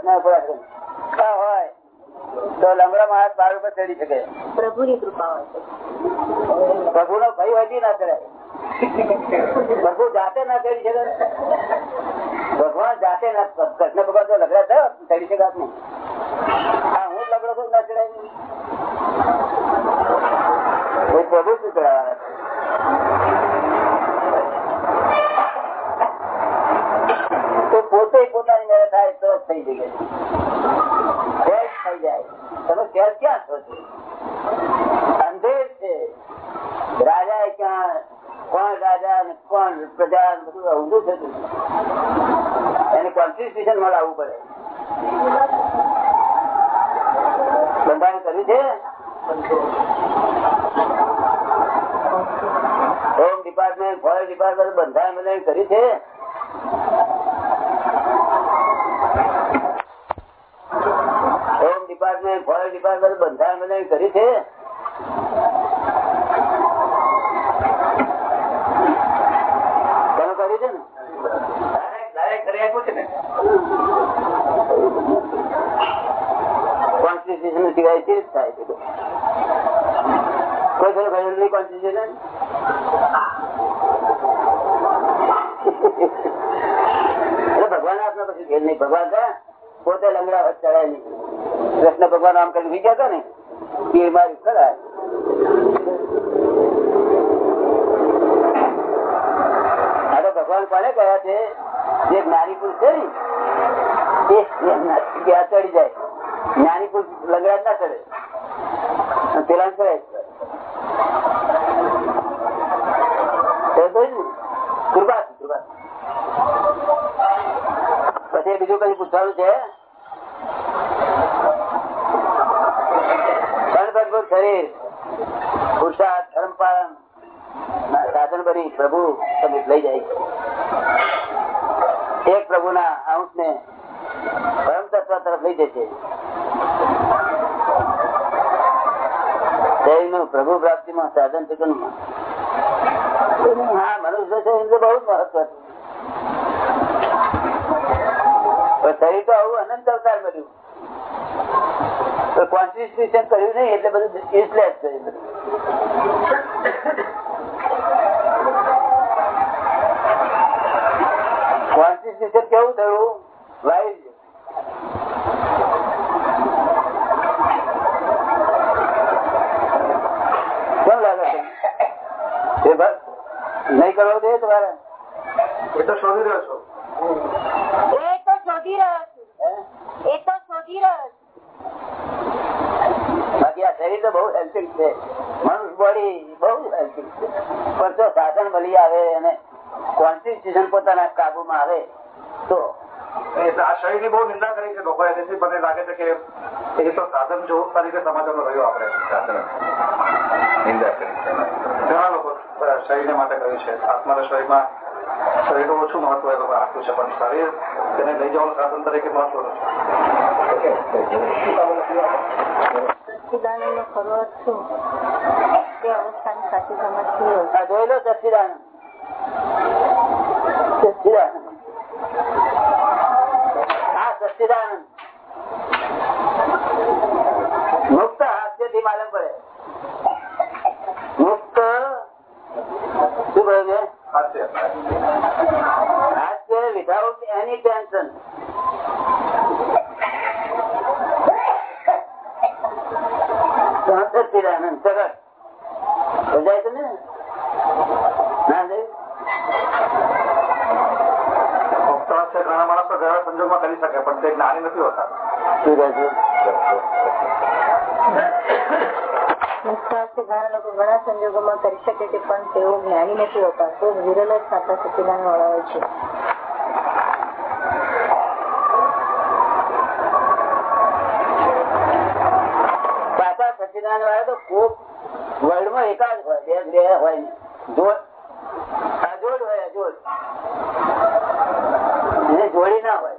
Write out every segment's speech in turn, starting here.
પ્રશ્ન ઉપર હોય તો લમડા માણસ બાર ઉપર ચડી શકે. પ્રભુની કૃપા હોય પ્રભુ નો ભય હજી ના ચડાય પ્રભુ જાતે ના ચડી શકે. ભગવાન જાતે ના કૃષ્ણ ભગવાન તો લગડા થયો ચડી શકે આપને. હા હું લગડો છું ના ચડાય પ્રભુ શું ચડાવવાના છે? તો પોતે પોતાની મેળ થાય તો જ થઈ જાય. તમે સહેજ ક્યાં છો? અંધેર છે. રાજા ક્યાં, કોણ રાજા ને કોણ પ્રજા બધું ઊંધું થતું એને કોન્સ્ટિટ્યુશનમાં લાવવું પડે. બંધારણ કર્યું છે? હોમ ડિપાર્ટમેન્ટ ફોરેસ્ટ ડિપાર્ટમેન્ટ બંધારણ બંધારણ કર્યું છે હોમ ડિપાર્ટમેન્ટ ફોરેસ્ટ ડિપાર્ટમેન્ટ બંધારણ બંધારણ કર્યું છે તમે કર્યું છે ને ડાયરેક્ટ કરી આપ્યું છે ને કોન્સ્ટિટ્યુશન સિવાય ચીજ થાય છે કોઈ ફેર ગયું નહીં કોન્સ્ટિટ્યુશન એટલે ભગવાન ભગવાન પોતે લંગડા ચડાય નહીં. કૃષ્ણ ભગવાન આમ કરી વી હતા ને તીર મારી ખરા ભગવાન કોને કહ્યા છે? જે જ્ઞાની પુરુષ છે ને, એ ચડી જાય. જ્ઞાની પુરુષ લંગડા ના ચડે. પેલા ચડે કૃપા કૃપા પછી બીજું કઈ પૂછવાનું છે? શરીર પુરુષાર્થ ધર્મ પાલન સાધન બની, પ્રભુ તમે લઈ જાય એક પ્રભુના અંશ ને પરમ તત્વ તરફ લઈ જશે. શરીરનું પ્રભુ પ્રાપ્તિમાં સાધન ચિકનમાં હા મનુષ્ય છે એમ તો બહુ જ મહત્વ છે પણ શરીર તો આવું અનંત અવતાર બન્યું કોન્સ્ટિટ્યુશન કર્યું નહીં એટલે બધું યુઝલેસ છે એ બધું. કોન્સ્ટિટ્યુશન કેવું થયું વાઇઝ કેમ લાગે છે એ બસ નહીં કરવો જોઈએ તમારે. એ તો શોધી રહ્યો છો. એ તો શોધી રહ્યો છું. એ તો શોધી રહ્યો બાકી આ શરીર તો બહુ હેલ્પિંગ છે. મનુષ્ય બોડી બહુ હેલ્પિંગ છે. પણ જો સાધન મળી આવે અને કોન્સ્ટિટ્યુશન પોતાના કાબુમાં આવે તો આ શરીરની બહુ નિંદા કરી છે. લોકોએ તેથી મને લાગે છે કે એ તો સાધન જો તરીકે સમાજમાં રહ્યો આપણે. નિંદા કરી ઘણા લોકો શરીરને માટે કહ્યું છે. આત્માના શરીરમાં શરીરનું ઓછું મહત્વ એ લોકો આપ્યું છે. પણ શરીર તેને લઈ જવાનું સાધન તરીકે મહત્વનું છે. અવસ્થાની સમજ જોઈ લો સચ્ચિદાનંદ સચ્ચિદાનંદ હા સચ્ચિદાનંદ મુક્ત હાસ્યથી માલમ પડે મુક્ત શું કહ્યું છે હાસ્ય હાસ્ય વિધાઉટ એની ટેન્શન સચ્ચિદાનંદ સરળ સમજાય છે ને ના જાય મુક્ત હાસ્ય ઘણા માણસો ઘણા સંજોગમાં કરી શકે પણ તે જ્ઞાની નથી હોતા શું કહે છે નિષ્ઠાથી ઘણા લોકો ઘણા સાચા સચિદાન વાળા તો કોક વર્લ્ડમાં એકાદ હોય, બે બે હોય. જોડ અજોડ હોય, અજોડ. જોડી ના હોય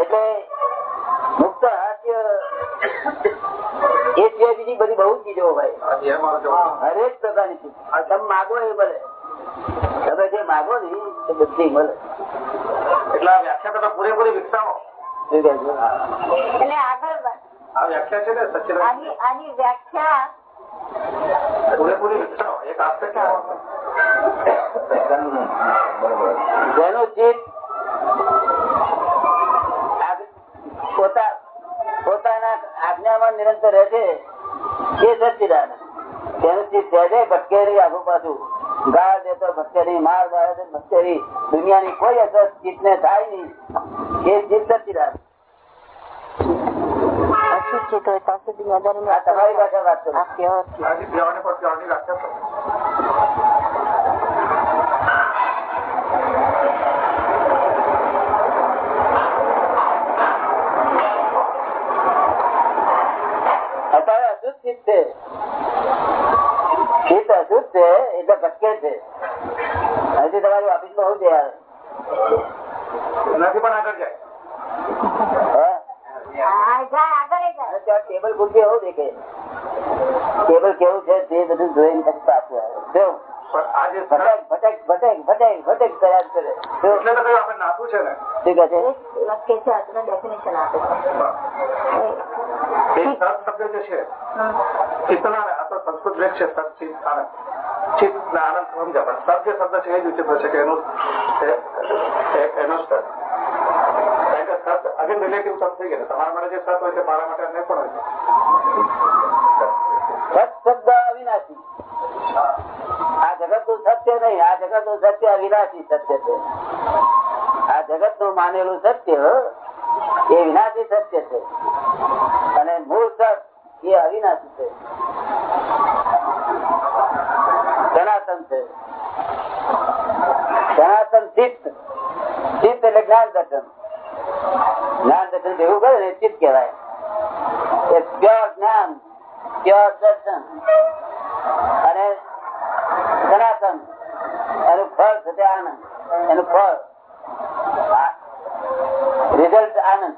એટલે મુક્ત ની બધી બહુ ચીજો એ જવાબ. હરેક પ્રકારની ચીજ. તમે માગો એ મળે તમે જે માગો ને એ બધી મળે એટલે આ વ્યાખ્યા તમે પૂરેપૂરી વિકસાવો. છે? એટલે આગળ આ વ્યાખ્યા છે ને સચિન આની આની વ્યાખ્યા પૂરેપૂરી વિકસાવો. એક આસ્પેક્ટ જેનું ચિત્ત આગ- પોતા પોતાના આજ્ઞામાં નિરંતર રહે છે એ સચ્ચિદાનંદ તેનું ચિત્ત સહેજે ભટકે નહીં આગુ પાછું. ગાળ દેતો ભટકે માર મારે તો ભટકે દુનિયાની કોઈ અસર ચિત્તને થાય નહીં. એ ચિત્ત આ તમારી પાસે વાત કરું આ પ્યોર છે આજે પ્યોરને પર પ્યોરની વ્યાખ્યા કરો અત્યારે અશુદ્ધ ચિત્ત છે ચિત્ત અશુદ્ધ છે એટલે ભટકે છે હજી તમારી ઓફિસમાં શું છે યાર એનાથી પણ આગળ જાય હા? આ જાય આગળ એ જાય અને ત્યાં ટેબલ ખુરશી એવું દેખે ટેબલ કેવું છે તે બધું જોઈને પછી પાછું આવે કેવું? પણ આ જે ભટક ભટક ભટક ભટક ભટક કર્યા જ કરે કેવું? એટલે તો કહ્યું આપણે નાતું છે ને? શું કહે છે? લખે છે આજનો ડેફિનેશન આપે છે. એ સત શબ્દ જે છે ચિત્તના આ તો સંસ્કૃત વેદ છે સત ચિત્ત આનંદ ચિત્ત ને આનંદ સમજ્યા. પણ સત જે શબ્દ છે એ જ વિચિત્ર છે કે એનું એ- એ- એનો સ્તર કારણ કે સત અગેન રિલેટિવ શબ્દ થઈ ગયા તમારા માટે જે સત હોય છે મારા માટે અન્ય પણ હોય છે? સત શબ્દ અવિનાશી આ જગતનું સત્ય નહીં, આ જગતનું સત્ય અવિનાશી સત્ય છે. આ જગતનું માનેલું સત્ય એ વિનાશી સત્ય છે. અને મૂળ સત એ અવિનાશી છે. સનાતન છે. સનાતન ચિત્ત. ચિત્ત એટલે જ્ઞાન દર્શન. જ્ઞાન દર્શન જેવું કરે ને, ચિત્ત કહેવાય. એ પ્યોર જ્ઞાન, પ્યોર દર્શન. અને સનાતન. ફળ છે તે આનંદ. એનું ફળ. રિઝલ્ટ આનંદ.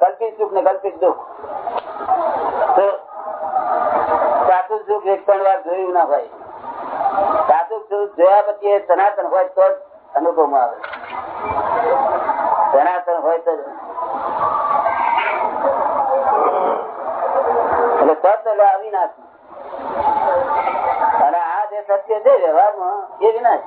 કલ્પિત ને કલ્પિત દુઃખ. તો સુખ એક પણ વાર જોયું ના હોય. સાચું જોયા પછી સનાતન હોય તો અનુભવમાં આવે સનાતન હોય તો. એટલે સત એટલે અવિનાશી અને આ જે સત્ય છે વ્યવહારમાં એ વિનાશ.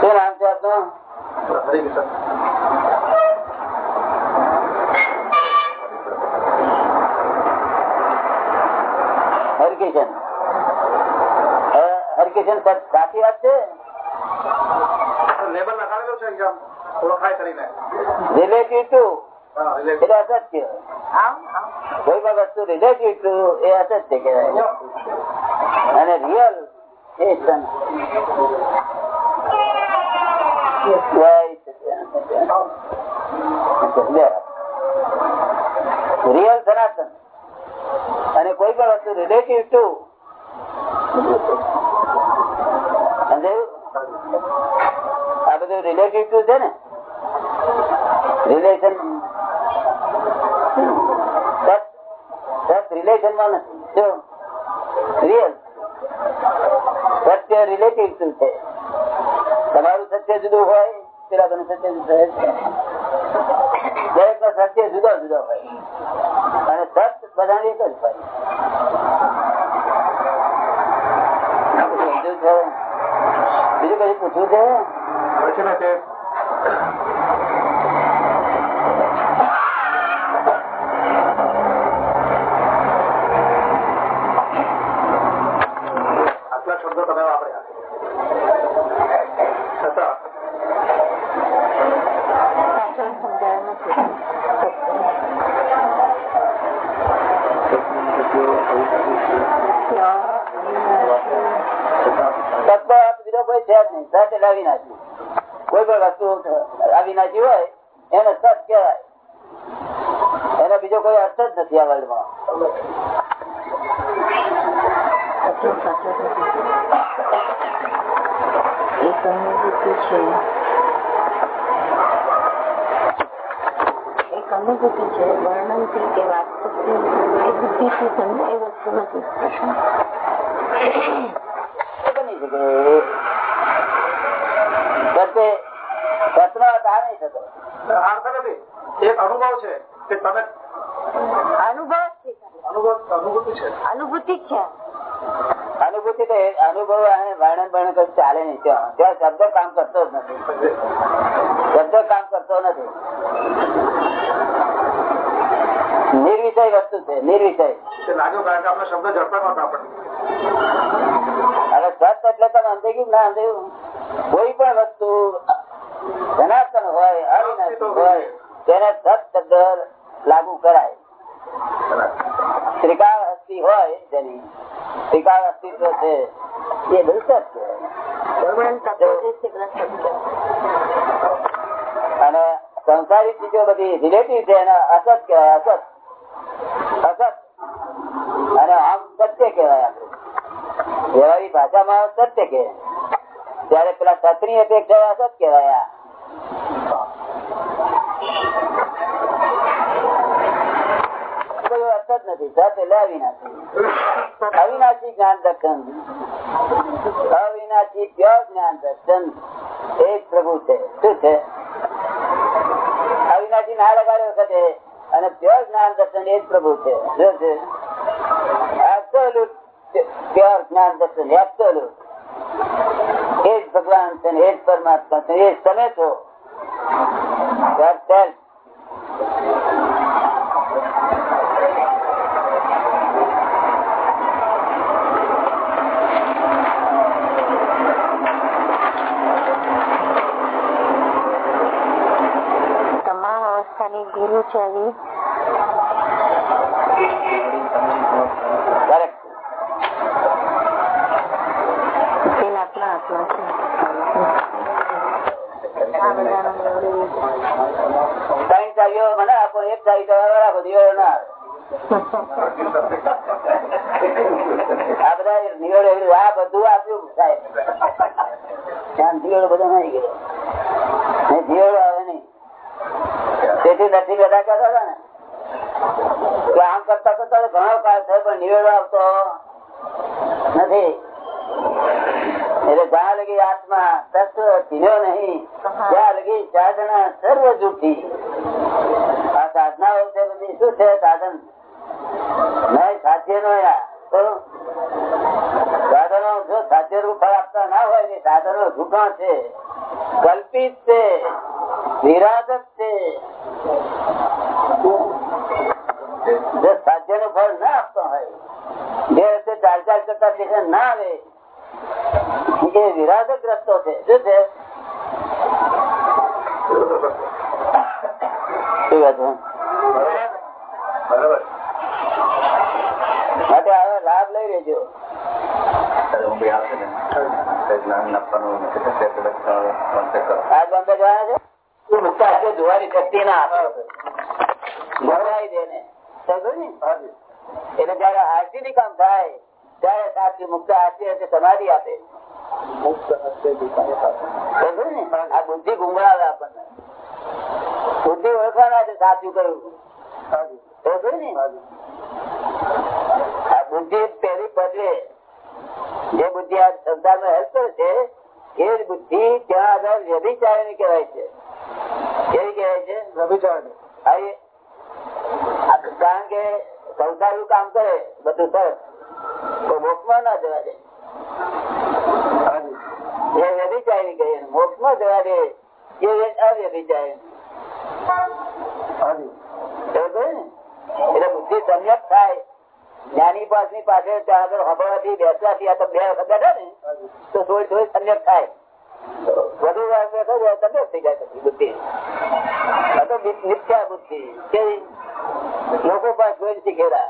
શું નામ છે આપનું હરે કૃષ્ણ હરકિશન. હરકિશન સાચી વાત છે? લેબલ લગાવેલું છે ઓળખાય કરીને. રિલેટિવ ટુ એટલે અસત્ય આમ આમ? કોઈ પણ વસ્તુ રિલેટિવ ટુ એ અસત્ય કહેવાય. અને રિયલ એ રિયલ સનાતન. અને હતું રિલેટિવ ટુ આ બધું રિલેટિવ ટુ છે ને? રિલેશન રિલેશનમાં નથી. સત્ય રિલેટિવ શું છે. તમારું સત્ય જુદું હોય પેલા તમે સત્ય જુદું દરેક નો સત્ય જુદા જુદા હોય. અને સત્ય બધા એક જ છે? બીજું કઈ પૂછવું છે? આટલા શબ્દો તમે વાપર્યા. છે સત એટલે અવિનાશી કોઈ પણ વસ્તુ અવિનાશી હોય એને સત કહેવાય. એનો બીજો કોઈ અર્થ જ નથી આ વર્લ્ડમાં. સાચું સાચું અનુભૂતિ છે વર્ણનથી છે વર્ણનથી કે વાસ્તવથી એ બુદ્ધિથી સમજાય એ વસ્તુ નથી. એ બની શકે. સત્ય સતનો અર્થ આ નહીં થતો અર્થ નથી એક અનુભવ છે કે તમે અનુભવ? છે અનુભવ અનુભૂતિ છે. અનુભૂતિ જ છે. અનુભૂતિ તો એ અનુભવ અને વર્ણન વર્ણન કઈ ચાલે નહીં. ત્યાં ત્યાં શબ્દ કામ કરતો જ નથી. શબ્દ કામ કરતો નથી. નિર્વિષય વસ્તુ છે નિર્વિષય. તે લાગ્યું કારણ કે આપણે શબ્દ જડતા નહોતા આપણને હવે સત એટલે તમે સમજાઈ ગયું ના સમજાયું કોઈ પણ વસ્તુ જનાર્દન હોય અવિનાશી હોય તેને સત લાગુ કરાય. શ્રીકાળ હસ્તી હોય જેની શ્રીકાળ અસ્તિત્વ છે એ દુષ્ટ છે. અને સંસારી ચીજો બધી રિલેટિવ છે એને અસત કહેવાય અસત. અસત. અને આમ સત્ય કહેવાય આપણે. વ્યવહારિક ભાષામાં સત્ય કે ત્યારે પેલા કહેવાય. કોઈ અર્થ જ નથી અવિનાશી પ્રભુ છે. શું છે? અવિનાશી ના લગાડ્યો વખતે અને પ્યોર જ્ઞાન દર્શન એ જ પ્રભુ છે. શું છે? એબ્સોલ્યુટ પ્યોર જ્ઞાન દર્શન. Absolute. ભગવાન છે એ જ પરમાત્મા છે. એ તમે છો. તમામ અવસ્થાની ગુરુ છે Correct. પેલા આત્મા આત્મા છે આ બધાનો નિવડી ત્રણ ચાવીઓ મને આપો, એક ચાવી તમારે રાખો નહીં ગયો. ને દિવેડો આવે નહીં. તેથી નથી બધા કહેતા હતા ને. કે આમ કરતા કરતા તો ઘણો કાળ થયો, પણ નિવેડો આવતો નથી. એટલે જ્યાં લગી આત્મા તત્વ ચીન્યો નહીં ત્યાં લગી સાધના સર્વ જૂઠી આ સાધનાઓ છે બધી શું છે સાધન નહીં સાધ્ય નો સાધનો જો સાધ્ય રૂપ ફળ આપતા ના હોય ને સાધનો જૂઠા છે કલ્પિત છે વિરાજક છે જો સાધ્યનું ફળ ના આપતો હોય જે રસ્તે ચાલ ચાલ કરતા સ્ટેશન ના આવે એ રસ્તો છે શું છે? શું વાત છે? બરાબર. માટે હવે લાભ લઈ લેજો. આજ બોમ્બે જવાના છે? તું મુક્ત હાથે જોવાની શક્તિ ના આપે. ગભરાઈ દે ને. એટલે જયારે હાજરી કામ થાય. ત્યારે સાચી મુક્ત હાથી હશે સમાધિ આપે. આ બુદ્ધિ ગુંગળાવે આપણને. બુદ્ધિ ઓળખવાના છે સાચું કરવું ને? આ બુદ્ધિ પેલી બદલે જે બુદ્ધિ આ સંસારમાં હેલ્પ કરે છે એ જ બુદ્ધિ ત્યાં આગળ વ્યભિચારી કહેવાય છે. કેવી કહેવાય છે? હા, કારણ કે સંસારું કામ કરે બધું સરસ મોક્ષમાં ના જવા દે. એ વ્યભિચારી કહે મોક્ષમાં જવા દે. એ અવ્યભિચારી. ને? એટલે બુદ્ધિ સંયત થાય. જ્ઞાની પાસે ત્યાં આગળ હબળવાથી બેસવાથી આ તો બે વખત બેઠા ને તો થોડી થોડી સંયત થાય. વધુ વાર બેઠો જાય થઈ જાય પછી બુદ્ધિ. આ તો મિથ્યા બુદ્ધિ. લોકો પાસે જોઈને શીખેલા